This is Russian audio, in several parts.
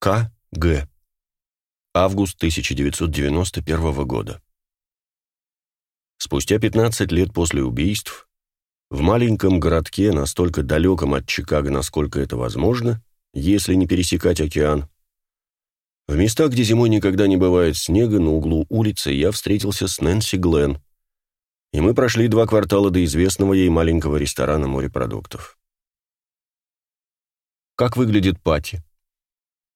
К. Г. Август 1991 года. Спустя 15 лет после убийств, в маленьком городке, настолько далеком от Чикаго, насколько это возможно, если не пересекать океан, в местах, где зимой никогда не бывает снега, на углу улицы я встретился с Нэнси Глен, и мы прошли два квартала до известного ей маленького ресторана морепродуктов. «Как выглядит Пати?»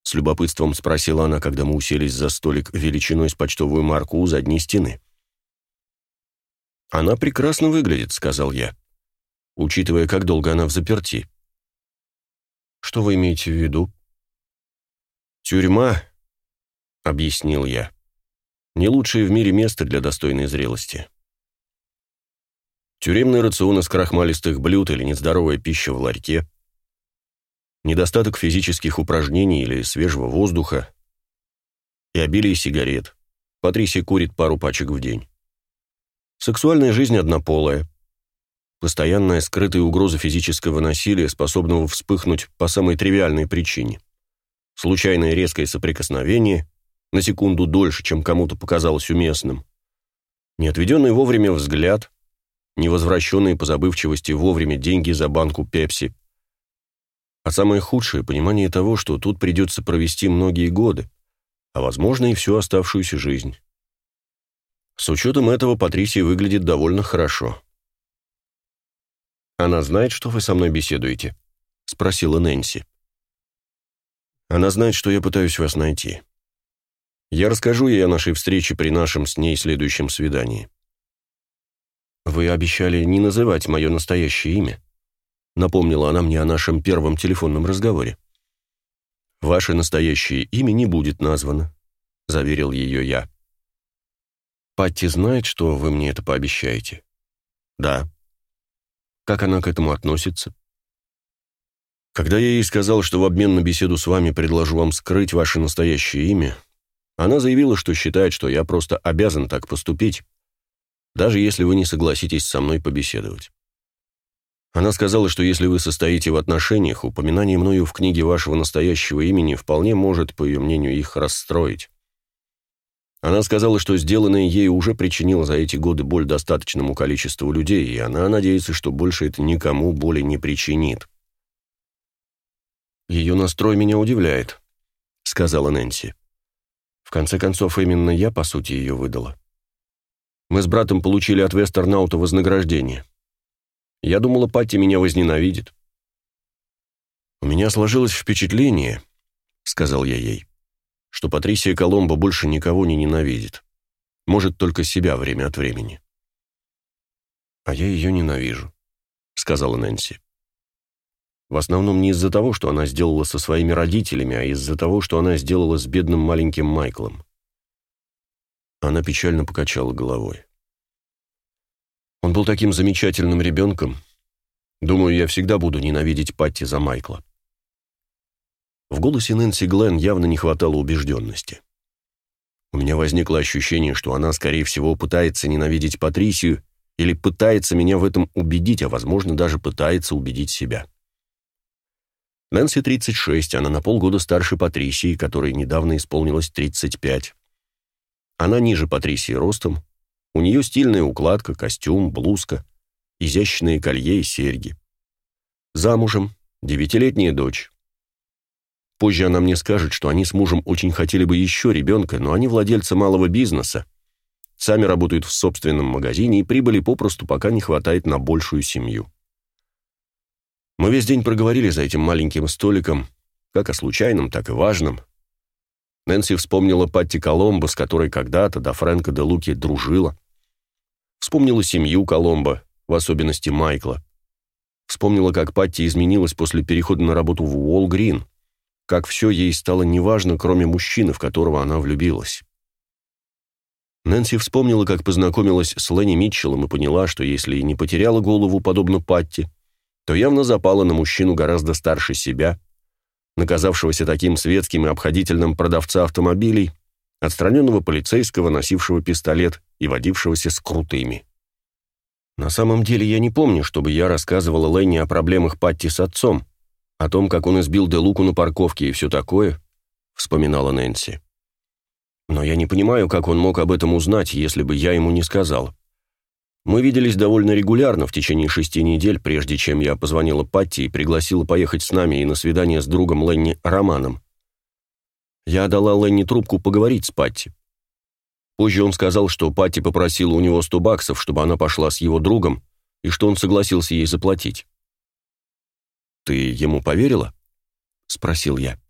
С любопытством спросила она, когда мы уселись за столик величиной с почтовую марку у задней стены. «Она прекрасно выглядит», — сказал я, учитывая, как долго она в заперти. «Что вы имеете в виду?» «Тюрьма», — объяснил я, — «не лучшее в мире место для достойной зрелости». Тюремный рацион из крахмалистых блюд или нездоровая пища в ларьке — недостаток физических упражнений или свежего воздуха и обилие сигарет. Патрисия курит пару пачек в день. Сексуальная жизнь однополая. Постоянная скрытая угроза физического насилия, способного вспыхнуть по самой тривиальной причине. Случайное резкое соприкосновение, на секунду дольше, чем кому-то показалось уместным. Неотведенный вовремя взгляд, невозвращенные по забывчивости вовремя деньги за банку пепси, а самое худшее — понимание того, что тут придется провести многие годы, а, возможно, и всю оставшуюся жизнь. С учетом этого Патрисия выглядит довольно хорошо. «Она знает, что вы со мной беседуете?» — спросила Нэнси. «Она знает, что я пытаюсь вас найти. Я расскажу ей о нашей встрече при нашем с ней следующем свидании». «Вы обещали не называть мое настоящее имя», Напомнила она мне о нашем первом телефонном разговоре. «Ваше настоящее имя не будет названо», — заверил ее я. «Патти знает, что вы мне это пообещаете?» «Да». «Как она к этому относится?» «Когда я ей сказал, что в обмен на беседу с вами предложу вам скрыть ваше настоящее имя, она заявила, что считает, что я просто обязан так поступить, даже если вы не согласитесь со мной побеседовать. Она сказала, что если вы состоите в отношениях, упоминание мною в книге вашего настоящего имени вполне может, по ее мнению, их расстроить. Она сказала, что сделанное ей уже причинило за эти годы боль достаточному количеству людей, и она надеется, что больше это никому боли не причинит. «Ее настрой меня удивляет», — сказала Нэнси. «В конце концов, именно я, по сути, ее выдала. Мы с братом получили от Вестернаута вознаграждение». Я думала, Патти меня возненавидит. У меня сложилось впечатление, сказал я ей, что Патрисия Коломбо больше никого не ненавидит. Может, только себя время от времени. А я ее ненавижу, сказала Нэнси. В основном не из-за того, что она сделала со своими родителями, а из-за того, что она сделала с бедным маленьким Майклом. Она печально покачала головой. Он был таким замечательным ребенком. Думаю, я всегда буду ненавидеть Патти за Майкла. В голосе Нэнси Глен явно не хватало убежденности. У меня возникло ощущение, что она, скорее всего, пытается ненавидеть Патрисию или пытается меня в этом убедить, а, возможно, даже пытается убедить себя. Нэнси 36, она на полгода старше Патрисии, которой недавно исполнилось 35. Она ниже Патрисии ростом, у нее стильная укладка, костюм, блузка, изящные колье и серьги. Замужем, девятилетняя дочь. Позже она мне скажет, что они с мужем очень хотели бы еще ребенка, но они владельцы малого бизнеса, сами работают в собственном магазине и прибыли попросту пока не хватает на большую семью. Мы весь день проговорили за этим маленьким столиком, как о случайном, так и важном, Нэнси вспомнила Патти Коломбо, с которой когда-то до Фрэнка де Луки дружила. Вспомнила семью Коломбо, в особенности Майкла. Вспомнила, как Патти изменилась после перехода на работу в Уолл-Грин, как все ей стало неважно, кроме мужчины, в которого она влюбилась. Нэнси вспомнила, как познакомилась с Ленни Митчеллом и поняла, что если и не потеряла голову, подобно Патти, то явно запала на мужчину гораздо старше себя – наказавшегося таким светским и обходительным продавца автомобилей, отстраненного полицейского, носившего пистолет и водившегося с крутыми. На самом деле я не помню, чтобы я рассказывала Ленни о проблемах Патти с отцом, о том, как он избил Делуку на парковке и все такое, вспоминала Нэнси. «Но я не понимаю, как он мог об этом узнать, если бы я ему не сказал. Мы виделись довольно регулярно в течение шести недель, прежде чем я позвонила Патти и пригласила поехать с нами и на свидание с другом Ленни Романом. Я дала Ленни трубку поговорить с Патти. Позже он сказал, что Патти попросила у него сто баксов, чтобы она пошла с его другом, и что он согласился ей заплатить. «Ты ему поверила?» — спросил я.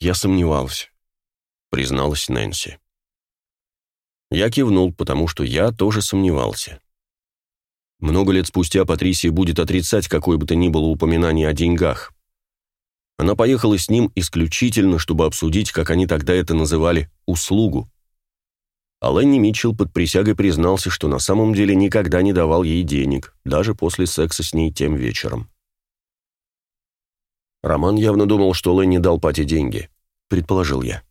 «Я сомневался», — призналась Нэнси. Я кивнул, потому что я тоже сомневался. Много лет спустя Патрисия будет отрицать какое бы то ни было упоминание о деньгах. Она поехала с ним исключительно, чтобы обсудить, как они тогда это называли, услугу. А Ленни Митчелл под присягой признался, что на самом деле никогда не давал ей денег, даже после секса с ней тем вечером. Роман явно думал, что Ленни дал Пате деньги, предположил я.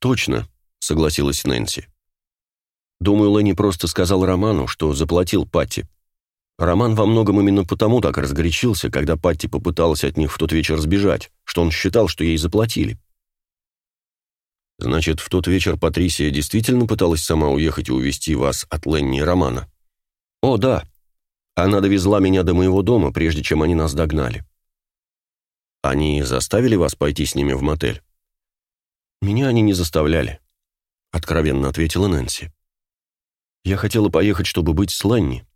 Точно, согласилась Нэнси. Думаю, Ленни просто сказал Роману, что заплатил Патти. Роман во многом именно потому так разгорячился, когда Патти попыталась от них в тот вечер сбежать, что он считал, что ей заплатили. Значит, в тот вечер Патрисия действительно пыталась сама уехать и увезти вас от Ленни и Романа? О, да. Она довезла меня до моего дома, прежде чем они нас догнали. Они заставили вас пойти с ними в мотель? Меня они не заставляли откровенно ответила Нэнси. Я хотела поехать, чтобы быть с Ленни.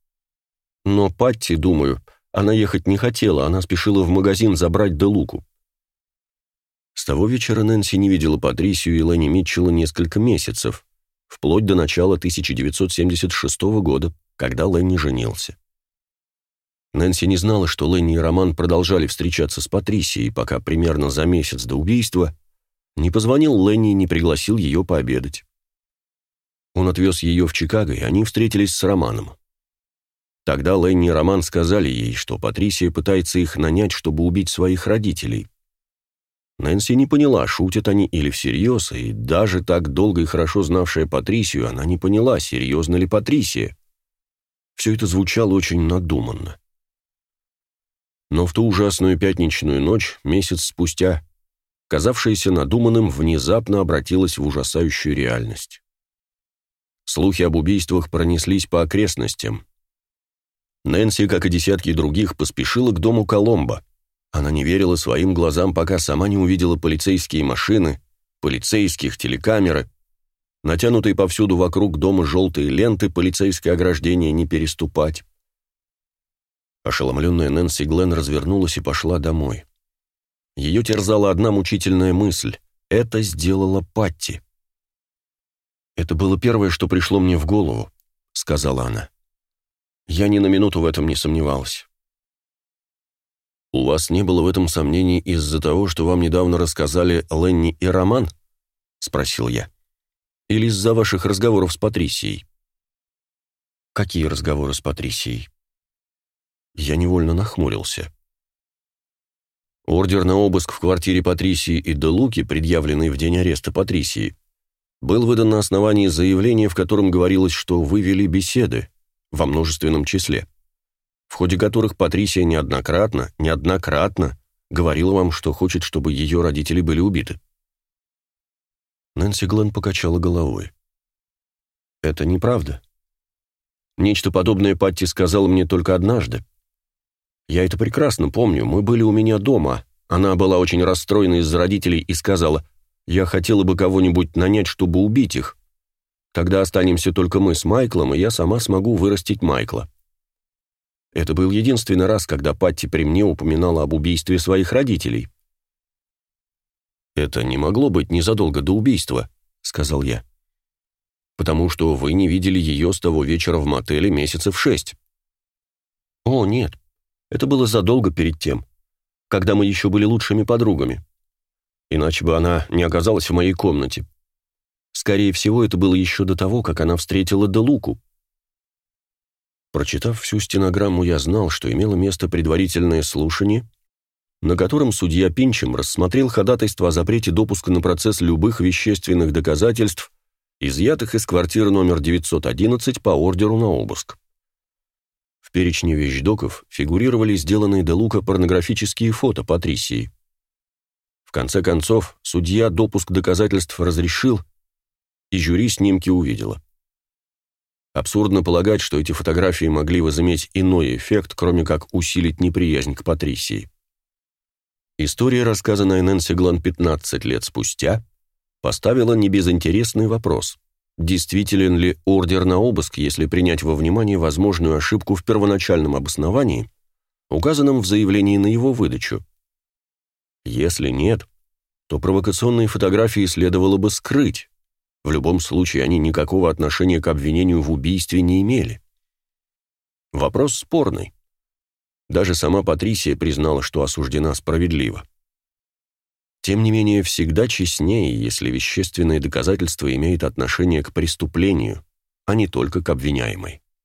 Но Патти, думаю, она ехать не хотела, она спешила в магазин забрать Делуку. С того вечера Нэнси не видела Патрисию и Ленни Митчелла несколько месяцев, вплоть до начала 1976 года, когда Ленни женился. Нэнси не знала, что Ленни и Роман продолжали встречаться с Патрисией, пока примерно за месяц до убийства не позвонил Ленни и не пригласил ее пообедать. Он отвез ее в Чикаго, и они встретились с Романом. Тогда Ленни и Роман сказали ей, что Патрисия пытается их нанять, чтобы убить своих родителей. Нэнси не поняла, шутят они или всерьез, и даже так долго и хорошо знавшая Патрисию, она не поняла, серьезно ли Патрисия. Все это звучало очень надуманно. Но в ту ужасную пятничную ночь, месяц спустя, казавшееся надуманным, внезапно обратилось в ужасающую реальность. Слухи об убийствах пронеслись по окрестностям. Нэнси, как и десятки других, поспешила к дому Коломбо. Она не верила своим глазам, пока сама не увидела полицейские машины, полицейских, телекамеры, натянутые повсюду вокруг дома желтые ленты, полицейское ограждение не переступать. Ошеломленная Нэнси Глен развернулась и пошла домой. Ее терзала одна мучительная мысль — это сделала Патти. «Это было первое, что пришло мне в голову», — сказала она. Я ни на минуту в этом не сомневалась. «У вас не было в этом сомнений из-за того, что вам недавно рассказали Ленни и Роман?» — спросил я. «Или из-за ваших разговоров с Патрисией?» «Какие разговоры с Патрисией?» Я невольно нахмурился. Ордер на обыск в квартире Патрисии и Делуки, предъявленный в день ареста Патрисии, был выдан на основании заявления, в котором говорилось, что вы вели беседы во множественном числе, в ходе которых Патрисия неоднократно, неоднократно говорила вам, что хочет, чтобы ее родители были убиты. Нэнси Глен покачала головой. Это неправда. Нечто подобное Патти сказала мне только однажды. Я это прекрасно помню. Мы были у меня дома. Она была очень расстроена из-за родителей и сказала: я хотела бы кого-нибудь нанять, чтобы убить их. Тогда останемся только мы с Майклом, и я сама смогу вырастить Майкла. Это был единственный раз, когда Патти при мне упоминала об убийстве своих родителей. «Это не могло быть незадолго до убийства», — сказал я. «Потому что вы не видели ее с того вечера в мотеле месяцев шесть». «О, нет, это было задолго перед тем, когда мы еще были лучшими подругами иначе бы она не оказалась в моей комнате. Скорее всего, это было еще до того, как она встретила Делуку. Прочитав всю стенограмму, я знал, что имело место предварительное слушание, на котором судья Пинчем рассмотрел ходатайство о запрете допуска на процесс любых вещественных доказательств, изъятых из квартиры номер 911 по ордеру на обыск. В перечне вещдоков фигурировали сделанные Делука порнографические фото Патрисии конце концов, судья допуск доказательств разрешил, и жюри снимки увидело. Абсурдно полагать, что эти фотографии могли возыметь иной эффект, кроме как усилить неприязнь к Патрисии. История, рассказанная Нэнси Глан 15 лет спустя, поставила небезынтересный вопрос. Действителен ли ордер на обыск, если принять во внимание возможную ошибку в первоначальном обосновании, указанном в заявлении на его выдачу? Если нет, то провокационные фотографии следовало бы скрыть. В любом случае они никакого отношения к обвинению в убийстве не имели. Вопрос спорный. Даже сама Патрисия признала, что осуждена справедливо. Тем не менее, всегда честнее, если вещественное доказательство имеет отношение к преступлению, а не только к обвиняемой.